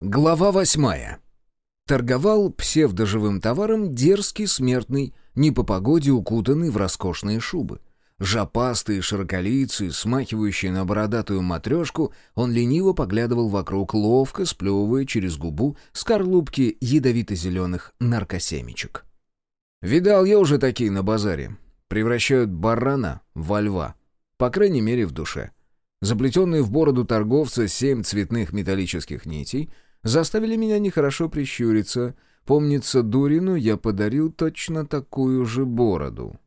Глава восьмая. Торговал псевдоживым товаром дерзкий смертный, не по погоде укутанный в роскошные шубы. Жопастый, широколицый, смахивающий на бородатую матрешку, он лениво поглядывал вокруг, ловко сплевывая через губу скорлупки ядовито-зеленых наркосемечек. Видал я уже такие на базаре. Превращают барана во льва. По крайней мере, в душе. Заплетенные в бороду торговца семь цветных металлических нитей — заставили меня нехорошо прищуриться. Помнится, Дурину я подарил точно такую же бороду.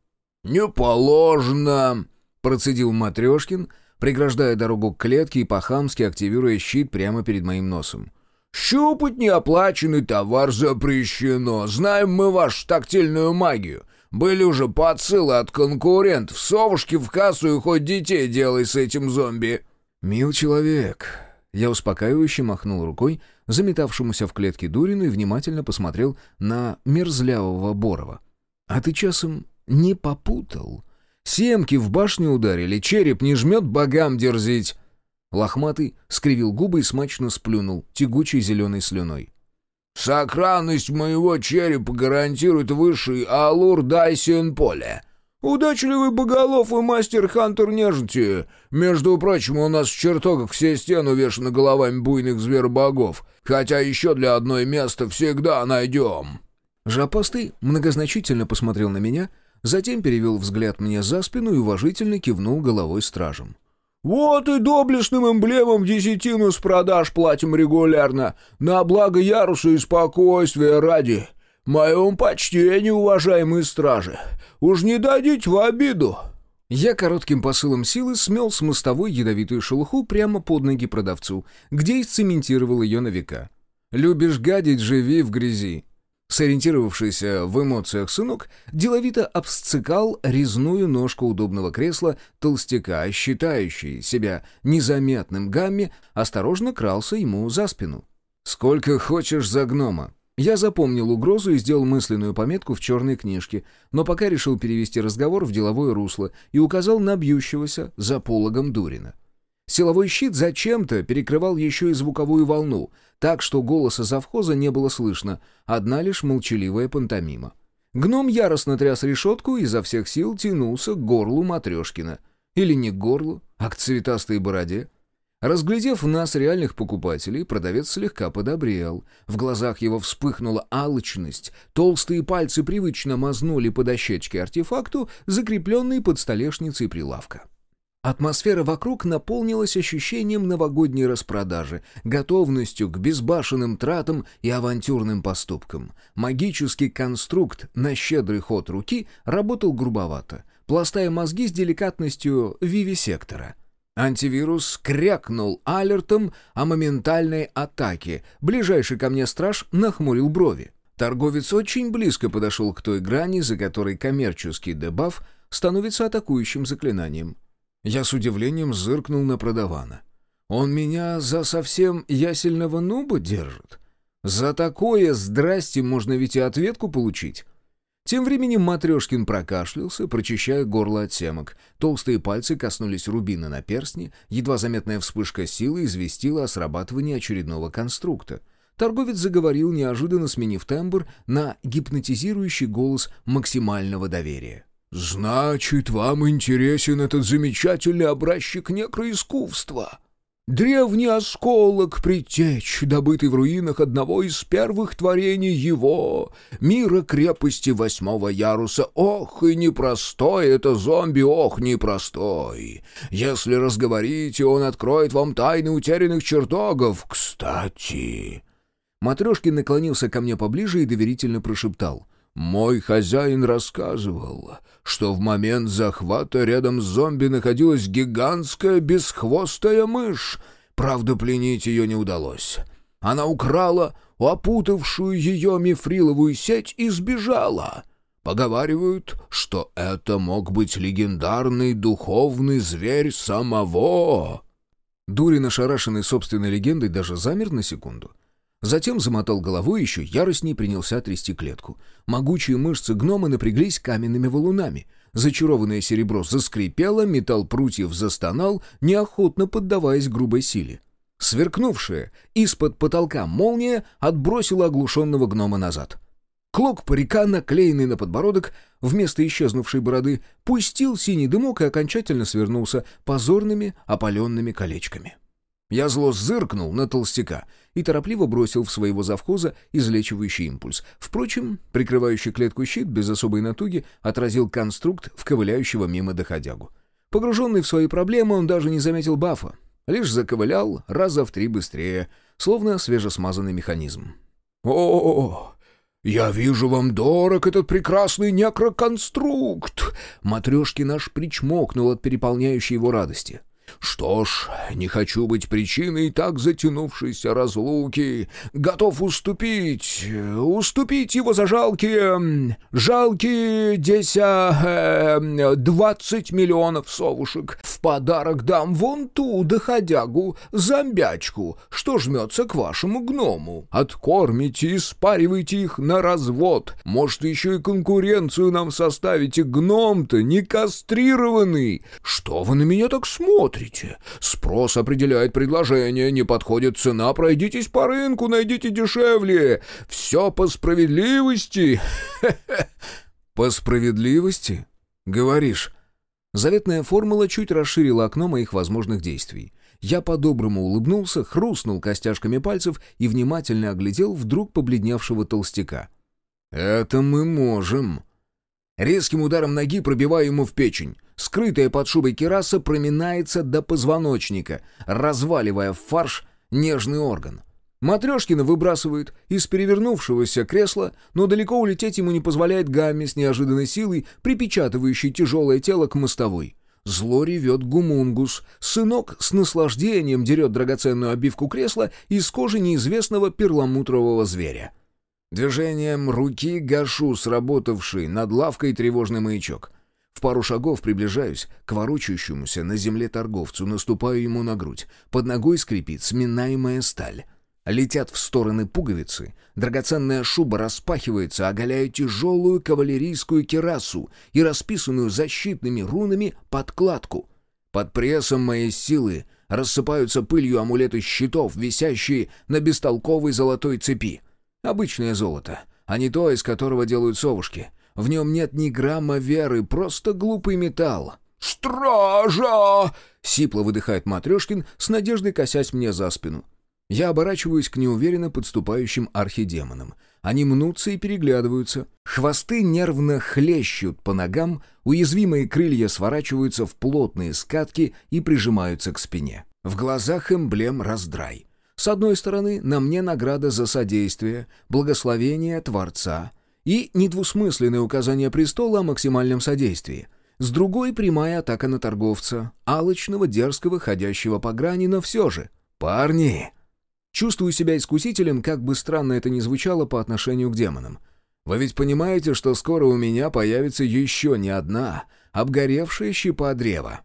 «Не положено!» — процедил Матрешкин, преграждая дорогу к клетке и по-хамски активируя щит прямо перед моим носом. «Щупать неоплаченный товар запрещено. Знаем мы вашу тактильную магию. Были уже подсылы от конкурентов. Совушки в кассу и хоть детей делай с этим зомби». «Мил человек». Я успокаивающе махнул рукой, заметавшемуся в клетке Дурину и внимательно посмотрел на мерзлявого Борова. «А ты часом не попутал? Семки в башню ударили, череп не жмет богам дерзить!» Лохматый скривил губы и смачно сплюнул, тягучей зеленой слюной. «Сохранность моего черепа гарантирует высший алур Дайсиен поле. «Удачливый боголов и мастер-хантер нежити. Между прочим, у нас в чертогах все стены увешаны головами буйных зверобогов, хотя еще для одной места всегда найдем». Жопастый многозначительно посмотрел на меня, затем перевел взгляд мне за спину и уважительно кивнул головой стражем. «Вот и доблестным эмблемам десятину с продаж платим регулярно, на благо яруса и спокойствия ради. Моем почтению, уважаемые стражи. Уж не дадите в обиду!» Я коротким посылом силы смел с мостовой ядовитую шелуху прямо под ноги продавцу, где и сцементировал ее на века. «Любишь гадить, живи в грязи!» Сориентировавшийся в эмоциях сынок деловито обсцикал резную ножку удобного кресла толстяка, считающий себя незаметным гамме, осторожно крался ему за спину. «Сколько хочешь за гнома?» Я запомнил угрозу и сделал мысленную пометку в черной книжке, но пока решил перевести разговор в деловое русло и указал на бьющегося за пологом Дурина. Силовой щит зачем-то перекрывал еще и звуковую волну, так что голоса завхоза не было слышно, одна лишь молчаливая пантомима. Гном яростно тряс решетку и изо всех сил тянулся к горлу Матрешкина. Или не к горлу, а к цветастой бороде. Разглядев нас реальных покупателей, продавец слегка подобрел. В глазах его вспыхнула алчность, толстые пальцы привычно мазнули по дощечке артефакту, закрепленной под столешницей прилавка. Атмосфера вокруг наполнилась ощущением новогодней распродажи, готовностью к безбашенным тратам и авантюрным поступкам. Магический конструкт на щедрый ход руки работал грубовато, пластая мозги с деликатностью вивисектора — Антивирус крякнул алертом о моментальной атаке. Ближайший ко мне страж нахмурил брови. Торговец очень близко подошел к той грани, за которой коммерческий дебаф становится атакующим заклинанием. Я с удивлением зыркнул на продавана. Он меня за совсем ясельного нуба держит? За такое здрасте можно ведь и ответку получить. Тем временем Матрешкин прокашлялся, прочищая горло от семок. Толстые пальцы коснулись рубина на перстне, едва заметная вспышка силы известила о срабатывании очередного конструкта. Торговец заговорил, неожиданно сменив тембр на гипнотизирующий голос максимального доверия. «Значит, вам интересен этот замечательный образчик некроискусства?» Древний осколок притечь, добытый в руинах одного из первых творений его, мира крепости восьмого яруса. Ох, и непростой это зомби, ох, непростой. Если разговорите, он откроет вам тайны утерянных чертогов. Кстати... Матрешкин наклонился ко мне поближе и доверительно прошептал. «Мой хозяин рассказывал, что в момент захвата рядом с зомби находилась гигантская бесхвостая мышь. Правда, пленить ее не удалось. Она украла опутавшую ее мифриловую сеть и сбежала. Поговаривают, что это мог быть легендарный духовный зверь самого. Дурин, ошарашенный собственной легендой, даже замер на секунду — Затем замотал головой еще яростней принялся трясти клетку. Могучие мышцы гнома напряглись каменными валунами. Зачарованное серебро заскрипело, металл прутьев застонал, неохотно поддаваясь грубой силе. Сверкнувшая из-под потолка молния отбросила оглушенного гнома назад. Клок парика, наклеенный на подбородок, вместо исчезнувшей бороды, пустил синий дымок и окончательно свернулся позорными опаленными колечками. Я зло зыркнул на толстяка и торопливо бросил в своего завхоза излечивающий импульс. Впрочем, прикрывающий клетку щит без особой натуги отразил конструкт в ковыляющего мимо доходягу. Погруженный в свои проблемы, он даже не заметил бафа, лишь заковылял раза в три быстрее, словно свежесмазанный механизм. «О, я вижу, вам дорог этот прекрасный некроконструкт!» Матрешки наш причмокнул от переполняющей его радости. Что ж, не хочу быть причиной так затянувшейся разлуки. Готов уступить, уступить его за жалкие, жалкие деся... Э, двадцать миллионов совушек. В подарок дам вон ту доходягу, зомбячку, что жмется к вашему гному. Откормите и спаривайте их на развод. Может, еще и конкуренцию нам составите. Гном-то не кастрированный. Что вы на меня так смотрите? Смотрите. Спрос определяет предложение, не подходит цена, пройдитесь по рынку, найдите дешевле. Все по справедливости. По справедливости? Говоришь. Заветная формула чуть расширила окно моих возможных действий. Я по-доброму улыбнулся, хрустнул костяшками пальцев и внимательно оглядел вдруг побледневшего толстяка. «Это мы можем». Резким ударом ноги пробиваю ему в печень. Скрытая под шубой кераса проминается до позвоночника, разваливая в фарш нежный орган. Матрешкина выбрасывает из перевернувшегося кресла, но далеко улететь ему не позволяет Гамми с неожиданной силой, припечатывающий тяжелое тело к мостовой. Зло ревет гумунгус. Сынок с наслаждением дерет драгоценную обивку кресла из кожи неизвестного перламутрового зверя. Движением руки гашу сработавший над лавкой тревожный маячок — в пару шагов приближаюсь к ворочающемуся на земле торговцу, наступаю ему на грудь. Под ногой скрипит сминаемая сталь. Летят в стороны пуговицы, драгоценная шуба распахивается, оголяя тяжелую кавалерийскую керасу и расписанную защитными рунами подкладку. Под прессом моей силы рассыпаются пылью амулеты щитов, висящие на бестолковой золотой цепи. Обычное золото, а не то, из которого делают совушки — в нем нет ни грамма веры, просто глупый металл. «Стража!» — сипло выдыхает Матрешкин, с надеждой косясь мне за спину. Я оборачиваюсь к неуверенно подступающим архидемонам. Они мнутся и переглядываются. Хвосты нервно хлещут по ногам, уязвимые крылья сворачиваются в плотные скатки и прижимаются к спине. В глазах эмблем раздрай. С одной стороны, на мне награда за содействие, благословение Творца — и недвусмысленное указание престола о максимальном содействии. С другой — прямая атака на торговца, алочного, дерзкого, ходящего по грани, но все же. «Парни!» Чувствую себя искусителем, как бы странно это ни звучало по отношению к демонам. Вы ведь понимаете, что скоро у меня появится еще не одна обгоревшая щепа древа.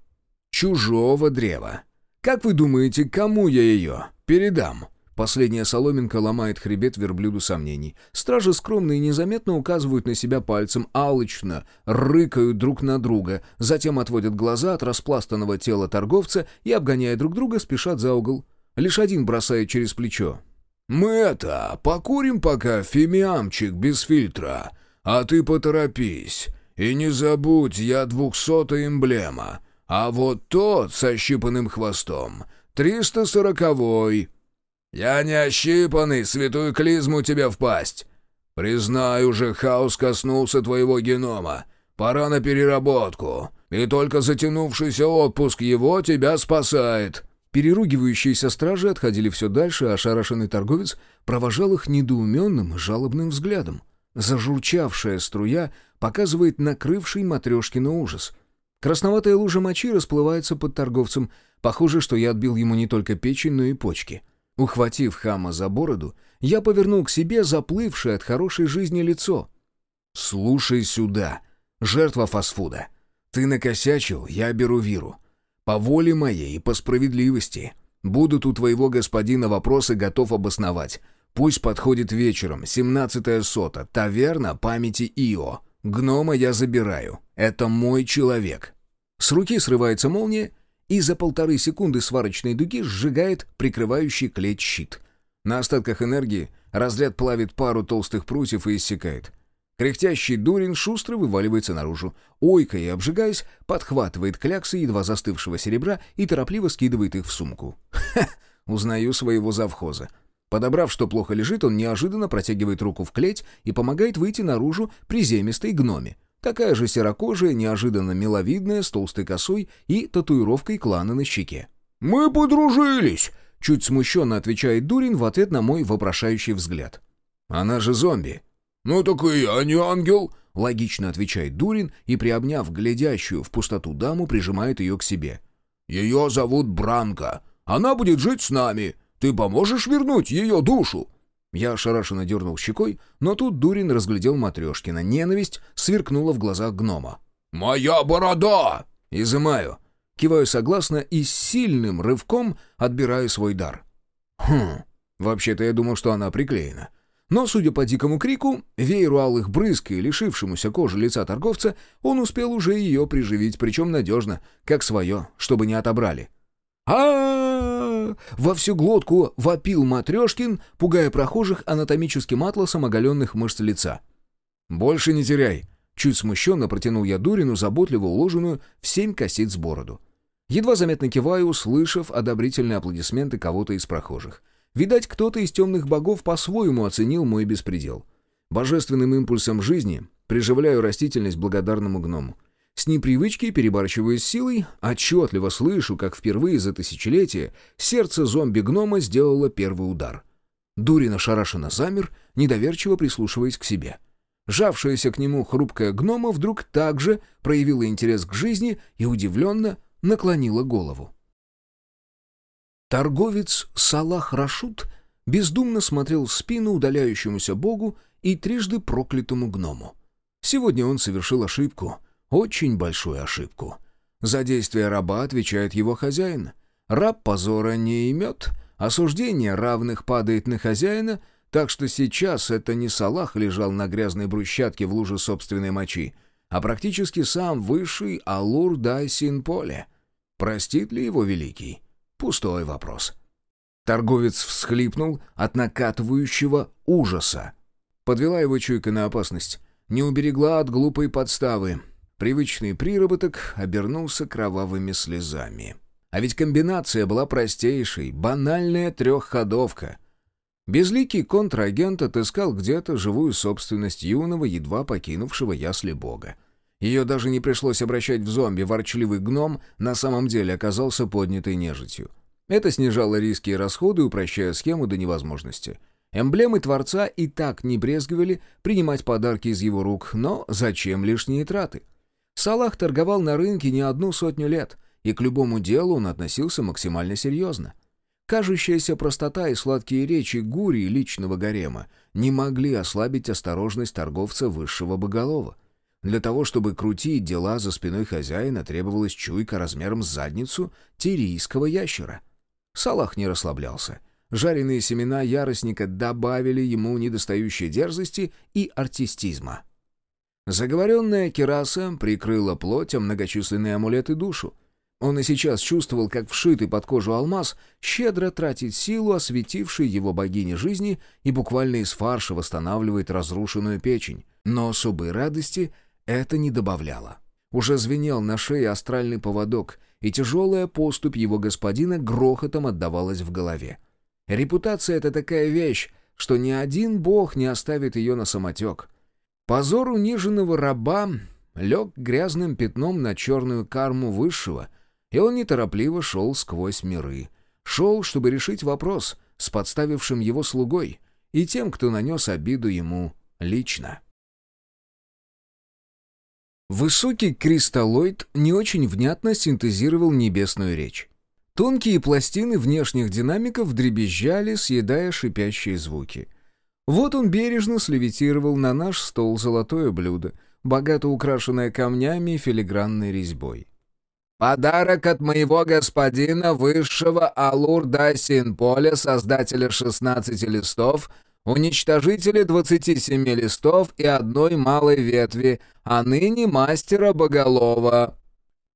Чужого древа. Как вы думаете, кому я ее передам?» Последняя соломинка ломает хребет верблюду сомнений. Стражи скромно и незаметно указывают на себя пальцем, алчно, рыкают друг на друга, затем отводят глаза от распластанного тела торговца и, обгоняя друг друга, спешат за угол. Лишь один бросает через плечо. «Мы это, покурим пока фимиамчик без фильтра, а ты поторопись. И не забудь, я двухсотая эмблема, а вот тот со щипанным хвостом, триста сороковой». «Я не ощипанный, святую клизму тебе впасть. Признаю же, хаос коснулся твоего генома. Пора на переработку, и только затянувшийся отпуск его тебя спасает». Переругивающиеся стражи отходили все дальше, а ошарашенный торговец провожал их недоуменным жалобным взглядом. Зажурчавшая струя показывает накрывший Матрешкина ужас. Красноватая лужа мочи расплывается под торговцем. Похоже, что я отбил ему не только печень, но и почки. Ухватив хама за бороду, я повернул к себе заплывшее от хорошей жизни лицо. «Слушай сюда, жертва фастфуда. Ты накосячил, я беру виру. По воле моей и по справедливости. Будут у твоего господина вопросы, готов обосновать. Пусть подходит вечером, семнадцатая сота, таверна памяти Ио. Гнома я забираю. Это мой человек». С руки срывается молния, и за полторы секунды сварочной дуги сжигает прикрывающий клеть щит. На остатках энергии разряд плавит пару толстых прутьев и иссякает. Кряхтящий дурин шустро вываливается наружу. Ойка и обжигаясь, подхватывает кляксы едва застывшего серебра и торопливо скидывает их в сумку. Ха! Узнаю своего завхоза. Подобрав, что плохо лежит, он неожиданно протягивает руку в клеть и помогает выйти наружу приземистой гноме. Такая же серокожая, неожиданно миловидная, с толстой косой и татуировкой клана на щеке. «Мы подружились!» — чуть смущенно отвечает Дурин в ответ на мой вопрошающий взгляд. «Она же зомби!» «Ну так и я не ангел!» — логично отвечает Дурин и, приобняв глядящую в пустоту даму, прижимает ее к себе. «Ее зовут Бранка. Она будет жить с нами. Ты поможешь вернуть ее душу?» Я ошарашенно дернул щекой, но тут Дурин разглядел Матрешкина. Ненависть сверкнула в глазах гнома. «Моя борода!» «Изымаю». Киваю согласно и с сильным рывком отбираю свой дар. «Хм, вообще-то я думал, что она приклеена». Но, судя по дикому крику, вееру алых брызг и лишившемуся кожи лица торговца, он успел уже ее приживить, причем надежно, как свое, чтобы не отобрали. а Во всю глотку вопил Матрешкин, пугая прохожих анатомическим атласом оголенных мышц лица. «Больше не теряй!» Чуть смущенно протянул я Дурину, заботливо уложенную в семь косиц бороду. Едва заметно киваю, услышав одобрительные аплодисменты кого-то из прохожих. Видать, кто-то из темных богов по-своему оценил мой беспредел. Божественным импульсом жизни приживляю растительность благодарному гному. С непривычки перебарщиваю с силой, отчетливо слышу, как впервые за тысячелетие сердце зомби-гнома сделало первый удар. Дурин ошарашенно замер, недоверчиво прислушиваясь к себе. Жавшаяся к нему хрупкая гнома вдруг также проявила интерес к жизни и удивленно наклонила голову. Торговец Салах Рашут бездумно смотрел в спину удаляющемуся богу и трижды проклятому гному. Сегодня он совершил ошибку, очень большую ошибку. За действия раба отвечает его хозяин. Раб позора не имет, осуждение равных падает на хозяина, так что сейчас это не Салах лежал на грязной брусчатке в луже собственной мочи, а практически сам высший Алур Дайсин Поле. Простит ли его великий? Пустой вопрос. Торговец всхлипнул от накатывающего ужаса. Подвела его чуйка на опасность. Не уберегла от глупой подставы. Привычный приработок обернулся кровавыми слезами. А ведь комбинация была простейшей, банальная трехходовка. Безликий контрагент отыскал где-то живую собственность юного, едва покинувшего ясли бога. Ее даже не пришлось обращать в зомби, ворчливый гном на самом деле оказался поднятой нежитью. Это снижало риски и расходы, упрощая схему до невозможности. Эмблемы Творца и так не брезговали принимать подарки из его рук, но зачем лишние траты? Салах торговал на рынке не одну сотню лет, и к любому делу он относился максимально серьезно. Кажущаяся простота и сладкие речи гури личного гарема не могли ослабить осторожность торговца высшего боголова — для того, чтобы крутить дела за спиной хозяина, требовалась чуйка размером с задницу тирийского ящера. Салах не расслаблялся. Жареные семена яростника добавили ему недостающей дерзости и артистизма. Заговоренная кераса прикрыла плоть, многочисленные амулеты душу. Он и сейчас чувствовал, как вшитый под кожу алмаз щедро тратит силу, осветившей его богини жизни, и буквально из фарша восстанавливает разрушенную печень. Но особой радости это не добавляло. Уже звенел на шее астральный поводок, и тяжелая поступь его господина грохотом отдавалась в голове. Репутация — это такая вещь, что ни один бог не оставит ее на самотек. Позор униженного раба лег грязным пятном на черную карму высшего, и он неторопливо шел сквозь миры. Шел, чтобы решить вопрос с подставившим его слугой и тем, кто нанес обиду ему лично. Высокий кристаллоид не очень внятно синтезировал небесную речь. Тонкие пластины внешних динамиков дребезжали, съедая шипящие звуки. Вот он бережно слевитировал на наш стол золотое блюдо, богато украшенное камнями и филигранной резьбой. «Подарок от моего господина высшего Алур Дайсин Поля, создателя 16 листов, уничтожители 27 листов и одной малой ветви, а ныне мастера Боголова».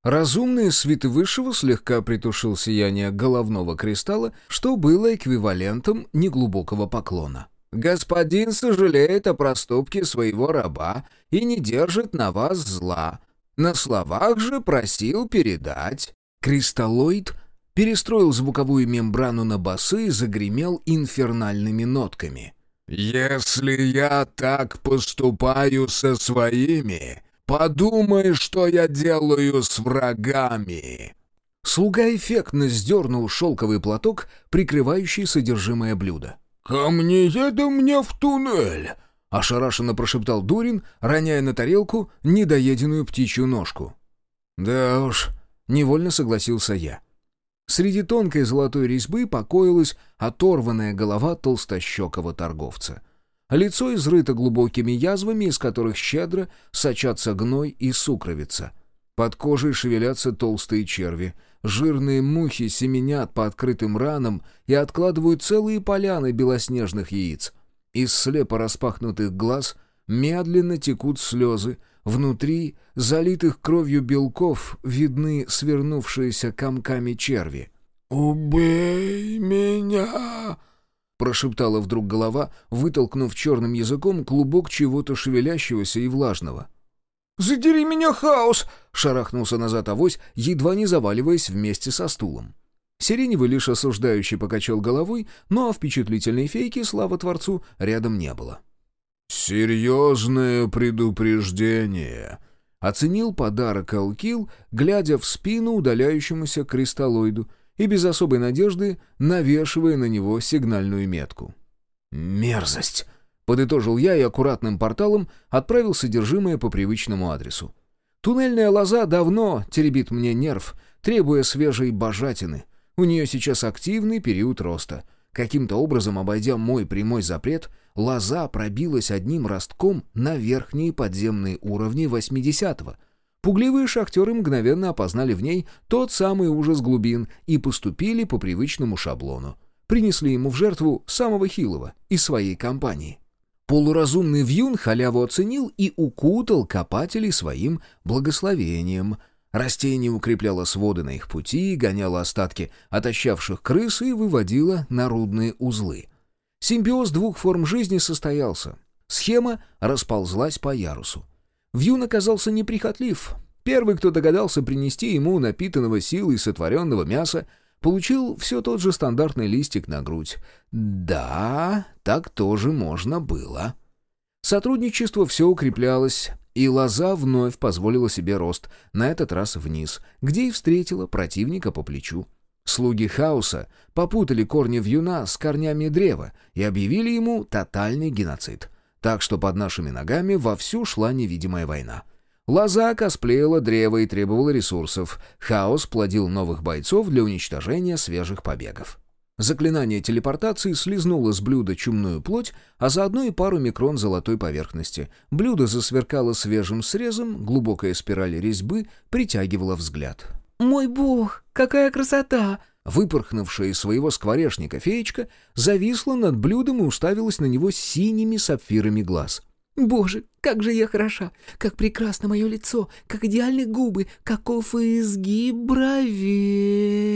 Разумный свиты высшего слегка притушил сияние головного кристалла, что было эквивалентом неглубокого поклона. «Господин сожалеет о проступке своего раба и не держит на вас зла. На словах же просил передать». Кристаллоид перестроил звуковую мембрану на басы и загремел инфернальными нотками. «Если я так поступаю со своими, подумай, что я делаю с врагами!» Слуга эффектно сдернул шелковый платок, прикрывающий содержимое блюда. «Ко мне еда мне в туннель!» — ошарашенно прошептал Дурин, роняя на тарелку недоеденную птичью ножку. «Да уж», — невольно согласился я. Среди тонкой золотой резьбы покоилась оторванная голова толстощекого торговца. Лицо изрыто глубокими язвами, из которых щедро сочатся гной и сукровица. Под кожей шевелятся толстые черви. Жирные мухи семенят по открытым ранам и откладывают целые поляны белоснежных яиц. Из слепо распахнутых глаз медленно текут слезы, Внутри, залитых кровью белков, видны свернувшиеся комками черви. «Убей меня!» — прошептала вдруг голова, вытолкнув черным языком клубок чего-то шевелящегося и влажного. «Задери меня, хаос!» — шарахнулся назад авось, едва не заваливаясь вместе со стулом. Сиреневый лишь осуждающий покачал головой, но о впечатлительной фейке, слава Творцу, рядом не было. «Серьезное предупреждение», — оценил подарок Алкил, глядя в спину удаляющемуся кристаллоиду и без особой надежды навешивая на него сигнальную метку. «Мерзость!» — подытожил я и аккуратным порталом отправил содержимое по привычному адресу. «Туннельная лоза давно теребит мне нерв, требуя свежей божатины. У нее сейчас активный период роста. Каким-то образом, обойдя мой прямой запрет, лоза пробилась одним ростком на верхние подземные уровни 80-го. Пугливые шахтеры мгновенно опознали в ней тот самый ужас глубин и поступили по привычному шаблону. Принесли ему в жертву самого хилого из своей компании. Полуразумный вьюн халяву оценил и укутал копателей своим благословением. Растение укрепляло своды на их пути, гоняло остатки отощавших крыс и выводило нарудные узлы. Симбиоз двух форм жизни состоялся. Схема расползлась по ярусу. Вьюн оказался неприхотлив. Первый, кто догадался принести ему напитанного силой сотворенного мяса, получил все тот же стандартный листик на грудь. Да, так тоже можно было. Сотрудничество все укреплялось, и лоза вновь позволила себе рост, на этот раз вниз, где и встретила противника по плечу. Слуги хаоса попутали корни вьюна с корнями древа и объявили ему тотальный геноцид. Так что под нашими ногами вовсю шла невидимая война. Лоза косплеила древо и требовала ресурсов. Хаос плодил новых бойцов для уничтожения свежих побегов. Заклинание телепортации слизнуло с блюда чумную плоть, а заодно и пару микрон золотой поверхности. Блюдо засверкало свежим срезом, глубокая спираль резьбы притягивала взгляд. «Мой бог, какая красота!» Выпорхнувшая из своего скворечника феечка зависла над блюдом и уставилась на него синими сапфирами глаз. «Боже, как же я хороша! Как прекрасно мое лицо! Как идеальны губы! Каков изгиб бровей!»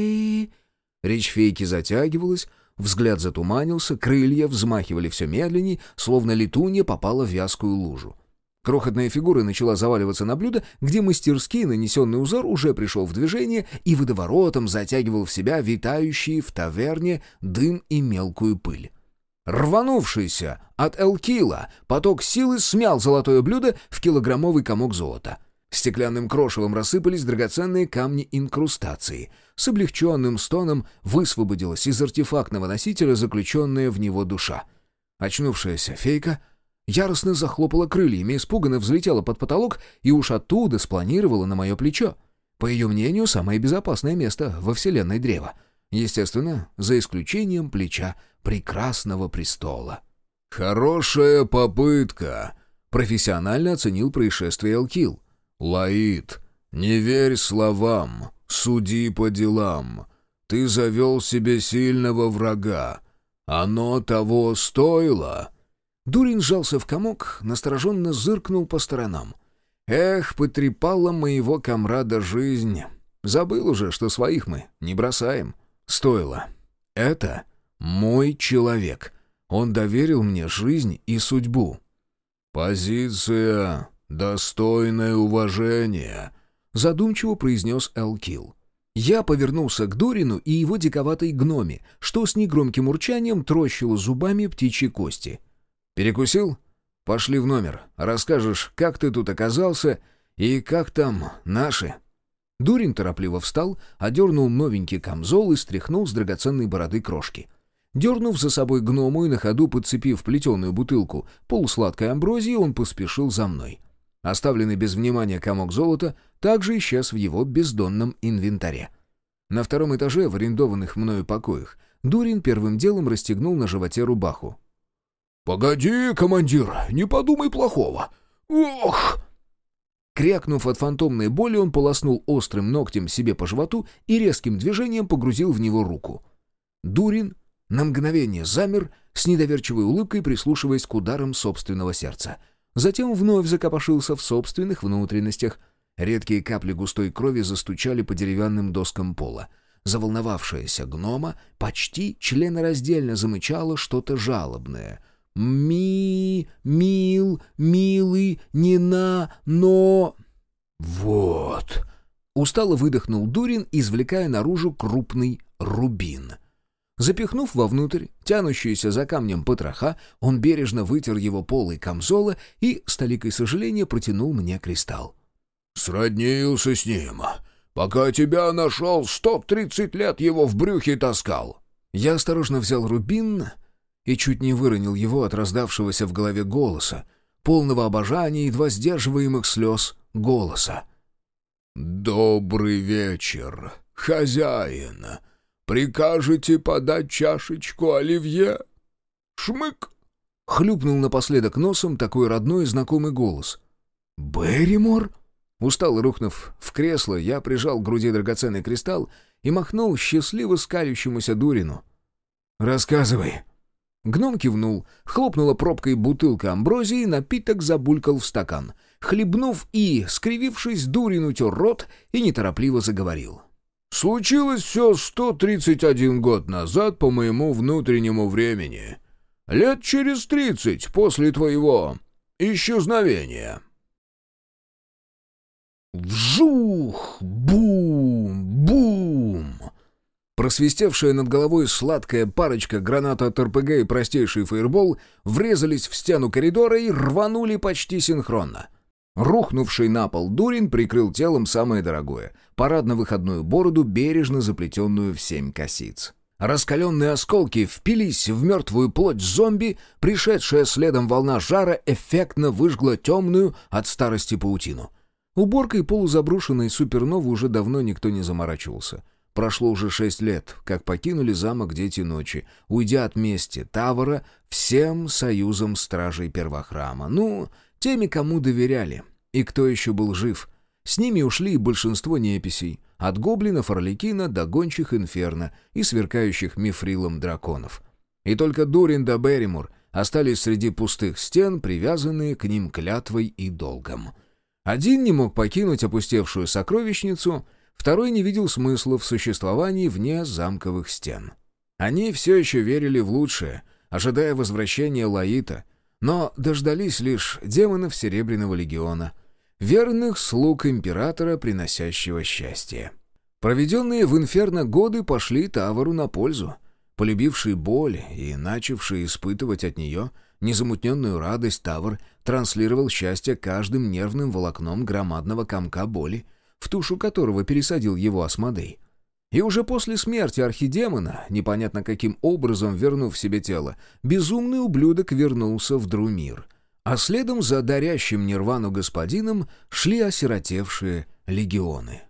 Речь фейки затягивалась, взгляд затуманился, крылья взмахивали все медленней, словно летунья попала в вязкую лужу. Крохотная фигура начала заваливаться на блюдо, где мастерски нанесенный узор уже пришел в движение и водоворотом затягивал в себя витающие в таверне дым и мелкую пыль. Рванувшийся от Элкила поток силы смял золотое блюдо в килограммовый комок золота. Стеклянным крошевом рассыпались драгоценные камни инкрустации. С облегченным стоном высвободилась из артефактного носителя заключенная в него душа. Очнувшаяся фейка — яростно захлопала крыльями, испуганно взлетела под потолок и уж оттуда спланировала на мое плечо. По ее мнению, самое безопасное место во вселенной древа. Естественно, за исключением плеча прекрасного престола. «Хорошая попытка», — профессионально оценил происшествие Элкил. «Лаид, не верь словам, суди по делам. Ты завел себе сильного врага. Оно того стоило». Дурин сжался в комок, настороженно зыркнул по сторонам. Эх, потрепала моего комрада жизнь. Забыл уже, что своих мы не бросаем. Стоило. Это мой человек. Он доверил мне жизнь и судьбу. «Позиция, достойное уважение», — задумчиво произнес Элкил. Я повернулся к Дорину и его диковатой гноме, что с негромким урчанием трощило зубами птичьи кости. «Перекусил? Пошли в номер. Расскажешь, как ты тут оказался и как там наши?» Дурин торопливо встал, одернул новенький камзол и стряхнул с драгоценной бороды крошки. Дернув за собой гному и на ходу подцепив плетеную бутылку полусладкой амброзии, он поспешил за мной. Оставленный без внимания комок золота также исчез в его бездонном инвентаре. На втором этаже, в арендованных мною покоях, Дурин первым делом расстегнул на животе рубаху. «Погоди, командир, не подумай плохого! Ох!» Крякнув от фантомной боли, он полоснул острым ногтем себе по животу и резким движением погрузил в него руку. Дурин на мгновение замер, с недоверчивой улыбкой прислушиваясь к ударам собственного сердца. Затем вновь закопошился в собственных внутренностях. Редкие капли густой крови застучали по деревянным доскам пола. Заволновавшаяся гнома почти членораздельно замычала что-то жалобное — Ми, мил, милый, не на, но... Вот. Устало выдохнул Дурин, извлекая наружу крупный рубин. Запихнув вовнутрь тянущиеся за камнем потроха, он бережно вытер его полой камзола и, с толикой сожаления, протянул мне кристалл. «Сроднился с ним. Пока тебя нашел, сто тридцать лет его в брюхе таскал». Я осторожно взял рубин и чуть не выронил его от раздавшегося в голове голоса, полного обожания и едва сдерживаемых слез голоса. «Добрый вечер, хозяин. Прикажете подать чашечку оливье?» «Шмык!» — хлюпнул напоследок носом такой родной и знакомый голос. «Берримор?» Устало рухнув в кресло, я прижал к груди драгоценный кристалл и махнул счастливо скалющемуся Дурину. «Рассказывай». Гном кивнул, хлопнула пробкой бутылка амброзии, напиток забулькал в стакан. Хлебнув и, скривившись, дурин утер рот и неторопливо заговорил. «Случилось все 131 год назад по моему внутреннему времени. Лет через тридцать после твоего исчезновения». Вжух! Бум! Бум! Просвистевшая над головой сладкая парочка граната от РПГ и простейший фаербол врезались в стену коридора и рванули почти синхронно. Рухнувший на пол Дурин прикрыл телом самое дорогое — парадно-выходную бороду, бережно заплетенную в семь косиц. Раскаленные осколки впились в мертвую плоть зомби, пришедшая следом волна жара эффектно выжгла темную от старости паутину. Уборкой полузаброшенной суперновы уже давно никто не заморачивался — Прошло уже шесть лет, как покинули замок Дети Ночи, уйдя от мести Тавара всем союзом стражей Первохрама. Ну, теми, кому доверяли, и кто еще был жив. С ними ушли большинство неписей, от гоблинов Орликина до гончих Инферно и сверкающих мифрилом драконов. И только Дурин да Берримур остались среди пустых стен, привязанные к ним клятвой и долгом. Один не мог покинуть опустевшую сокровищницу — Второй не видел смысла в существовании вне замковых стен. Они все еще верили в лучшее, ожидая возвращения Лаита, но дождались лишь демонов Серебряного легиона, верных слуг императора, приносящего счастье. Проведенные в инферно годы пошли Тавару на пользу. Полюбивший боль и начавший испытывать от нее незамутненную радость Тавр транслировал счастье каждым нервным волокном громадного комка боли, в тушу которого пересадил его Асмодей. И уже после смерти архидемона, непонятно каким образом вернув себе тело, безумный ублюдок вернулся в Друмир. А следом за дарящим нирвану господином шли осиротевшие легионы.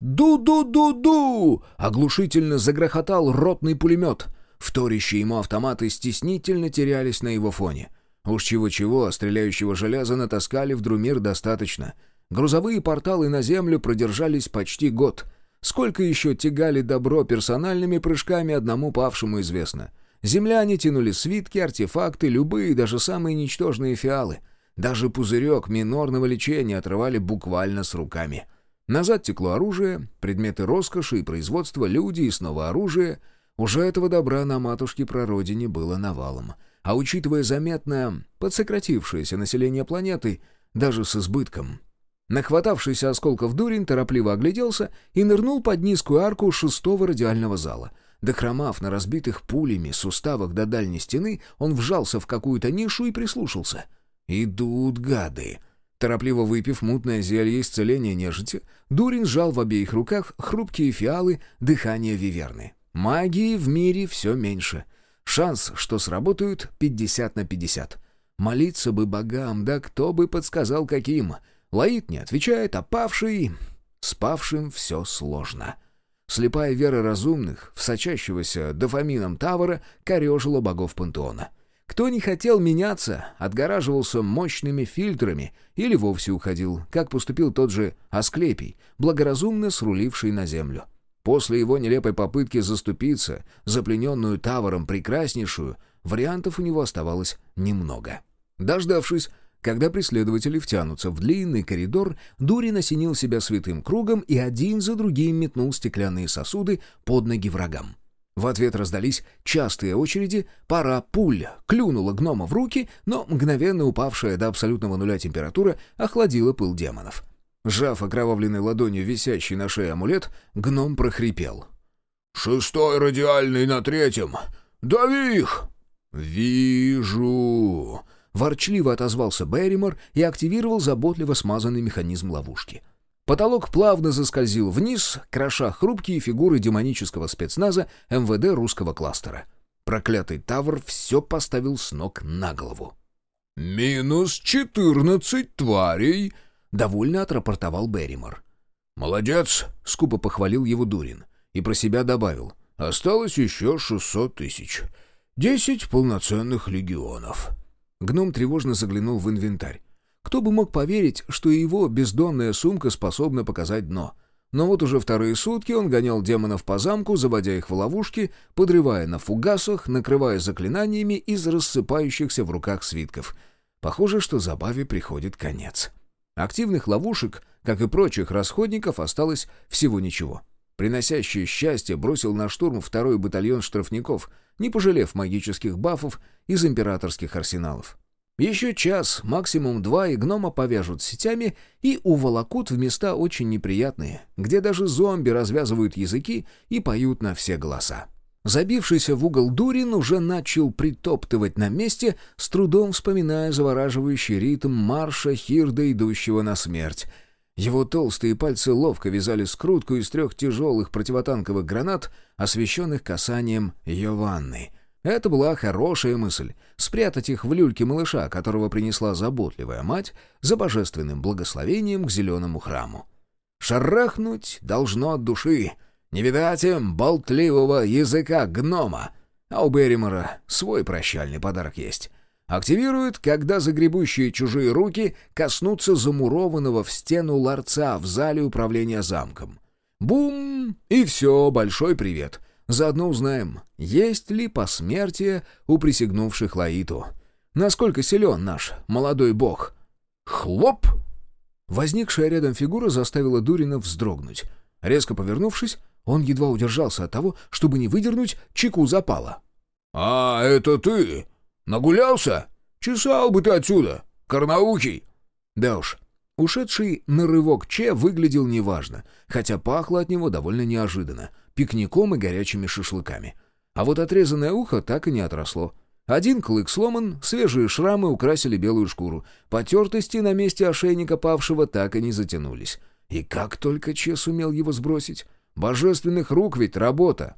«Ду-ду-ду-ду!» — оглушительно загрохотал ротный пулемет. Вторящие ему автоматы стеснительно терялись на его фоне. Уж чего-чего, а стреляющего железа натаскали в Друмир достаточно — Грузовые порталы на Землю продержались почти год. Сколько еще тягали добро персональными прыжками, одному павшему известно. Земляне тянули свитки, артефакты, любые, даже самые ничтожные фиалы. Даже пузырек минорного лечения отрывали буквально с руками. Назад текло оружие, предметы роскоши и производства, люди и снова оружие. Уже этого добра на матушке-прародине было навалом. А учитывая заметное подсократившееся население планеты, даже с избытком. Нахватавшийся осколков дурень торопливо огляделся и нырнул под низкую арку шестого радиального зала. Дохромав на разбитых пулями суставах до дальней стены, он вжался в какую-то нишу и прислушался. «Идут гады!» Торопливо выпив мутное зелье исцеления нежити, Дурин сжал в обеих руках хрупкие фиалы дыхания виверны. Магии в мире все меньше. Шанс, что сработают, 50 на 50. Молиться бы богам, да кто бы подсказал каким. Лаид не отвечает, а павший... Спавшим все сложно. Слепая вера разумных, в сочащегося дофамином Тавара, корежила богов пантеона. Кто не хотел меняться, отгораживался мощными фильтрами или вовсе уходил, как поступил тот же Асклепий, благоразумно сруливший на землю. После его нелепой попытки заступиться за плененную Таваром прекраснейшую, вариантов у него оставалось немного. Дождавшись, когда преследователи втянутся в длинный коридор, Дурин осенил себя святым кругом и один за другим метнул стеклянные сосуды под ноги врагам. В ответ раздались частые очереди, пара пуль клюнула гнома в руки, но мгновенно упавшая до абсолютного нуля температура охладила пыл демонов. Сжав окровавленной ладонью висящий на шее амулет, гном прохрипел. «Шестой радиальный на третьем! Дави их!» «Вижу!» Ворчливо отозвался Берримор и активировал заботливо смазанный механизм ловушки. Потолок плавно заскользил вниз, кроша хрупкие фигуры демонического спецназа МВД русского кластера. Проклятый Тавр все поставил с ног на голову. «Минус четырнадцать тварей!» — довольно отрапортовал Берримор. «Молодец!» — скупо похвалил его Дурин. И про себя добавил. «Осталось еще шестьсот тысяч. Десять полноценных легионов». Гном тревожно заглянул в инвентарь. Кто бы мог поверить, что его бездонная сумка способна показать дно. Но вот уже вторые сутки он гонял демонов по замку, заводя их в ловушки, подрывая на фугасах, накрывая заклинаниями из рассыпающихся в руках свитков. Похоже, что забаве приходит конец. Активных ловушек, как и прочих расходников, осталось всего ничего. Приносящий счастье бросил на штурм второй батальон штрафников, не пожалев магических бафов из императорских арсеналов. Еще час, максимум два, и гнома повяжут сетями и уволокут в места очень неприятные, где даже зомби развязывают языки и поют на все голоса. Забившийся в угол Дурин уже начал притоптывать на месте, с трудом вспоминая завораживающий ритм марша Хирда, идущего на смерть — его толстые пальцы ловко вязали скрутку из трех тяжелых противотанковых гранат, освещенных касанием ее ванны. Это была хорошая мысль — спрятать их в люльке малыша, которого принесла заботливая мать, за божественным благословением к зеленому храму. Шарахнуть должно от души. Не видать им болтливого языка гнома. А у Берримора свой прощальный подарок есть. Активирует, когда загребущие чужие руки коснутся замурованного в стену ларца в зале управления замком. Бум! И все, большой привет. Заодно узнаем, есть ли посмертие у присягнувших Лаиту. Насколько силен наш молодой бог. Хлоп! Возникшая рядом фигура заставила Дурина вздрогнуть. Резко повернувшись, он едва удержался от того, чтобы не выдернуть чеку запала. «А, это ты!» Нагулялся? Чесал бы ты отсюда, карнаухий!» Да уж, ушедший на рывок Че выглядел неважно, хотя пахло от него довольно неожиданно, пикником и горячими шашлыками. А вот отрезанное ухо так и не отросло. Один клык сломан, свежие шрамы украсили белую шкуру, потертости на месте ошейника павшего так и не затянулись. И как только Че сумел его сбросить? Божественных рук ведь работа.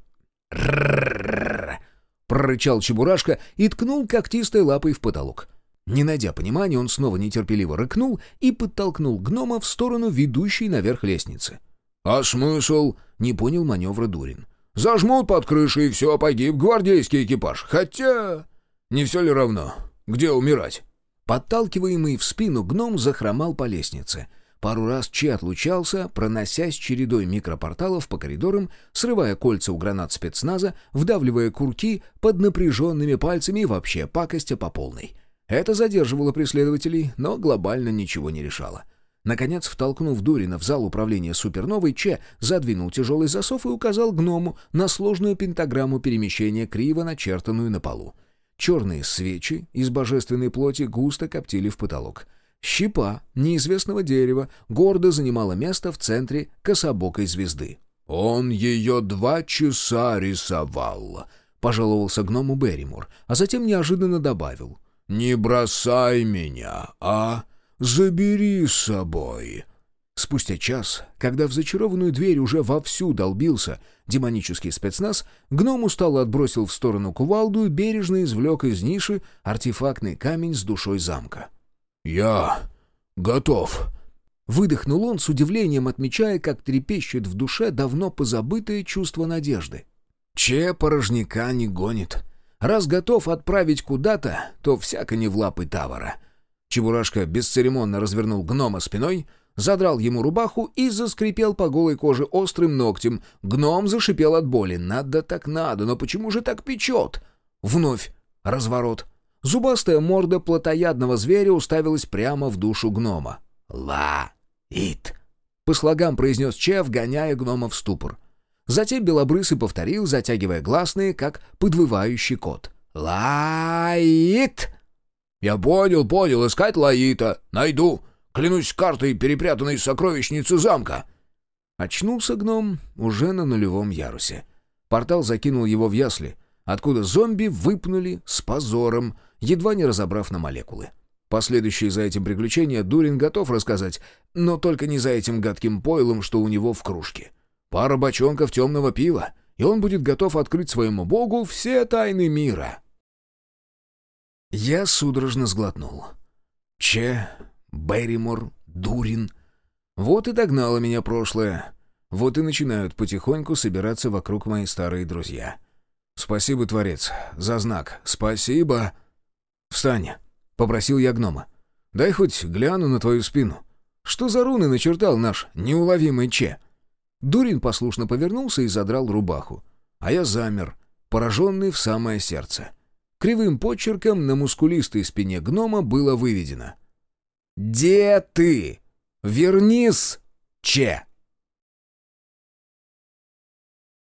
Прорычал Чебурашка и ткнул когтистой лапой в потолок. Не найдя понимания, он снова нетерпеливо рыкнул и подтолкнул гнома в сторону ведущей наверх лестницы. «А смысл?» — не понял маневра Дурин. «Зажмут под крышей, и все, погиб гвардейский экипаж. Хотя... Не все ли равно? Где умирать?» Подталкиваемый в спину гном захромал по лестнице — Пару раз Че отлучался, проносясь чередой микропорталов по коридорам, срывая кольца у гранат спецназа, вдавливая курки под напряженными пальцами и вообще пакостя по полной. Это задерживало преследователей, но глобально ничего не решало. Наконец, втолкнув Дурина в зал управления суперновой, Че задвинул тяжелый засов и указал гному на сложную пентаграмму перемещения, криво начертанную на полу. Черные свечи из божественной плоти густо коптили в потолок. Щепа неизвестного дерева гордо занимала место в центре кособокой звезды. «Он ее два часа рисовал», — пожаловался гному Берримор, а затем неожиданно добавил. «Не бросай меня, а? Забери с собой». Спустя час, когда в зачарованную дверь уже вовсю долбился демонический спецназ, гном устало отбросил в сторону кувалду и бережно извлек из ниши артефактный камень с душой замка. «Я готов», Выдохнул он с удивлением, отмечая, как трепещет в душе давно позабытое чувство надежды. Че порожняка не гонит. Раз готов отправить куда-то, то всяко не в лапы Тавара. Чебурашка бесцеремонно развернул гнома спиной, задрал ему рубаху и заскрипел по голой коже острым ногтем. Гном зашипел от боли. «Надо так надо, но почему же так печет?» Вновь разворот. Зубастая морда плотоядного зверя уставилась прямо в душу гнома. «Ла!» «Ит!» — по слогам произнес Че, вгоняя гнома в ступор. Затем Белобрысый повторил, затягивая гласные, как подвывающий кот. «Лаит!» «Я понял, понял, искать Лаита. Найду. Клянусь картой, перепрятанной в сокровищнице замка». Очнулся гном уже на нулевом ярусе. Портал закинул его в ясли, откуда зомби выпнули с позором, едва не разобрав на молекулы. Последующие за этим приключения Дурин готов рассказать, но только не за этим гадким пойлом, что у него в кружке. Пара бочонков темного пива, и он будет готов открыть своему богу все тайны мира. Я судорожно сглотнул. Че, Берримор, Дурин. Вот и догнало меня прошлое. Вот и начинают потихоньку собираться вокруг мои старые друзья. Спасибо, Творец, за знак. Спасибо. Встань. — попросил я гнома. «Дай хоть гляну на твою спину. Что за руны начертал наш неуловимый Че?» Дурин послушно повернулся и задрал рубаху. А я замер, пораженный в самое сердце. Кривым почерком на мускулистой спине гнома было выведено. «Де ты? Вернись, Че!»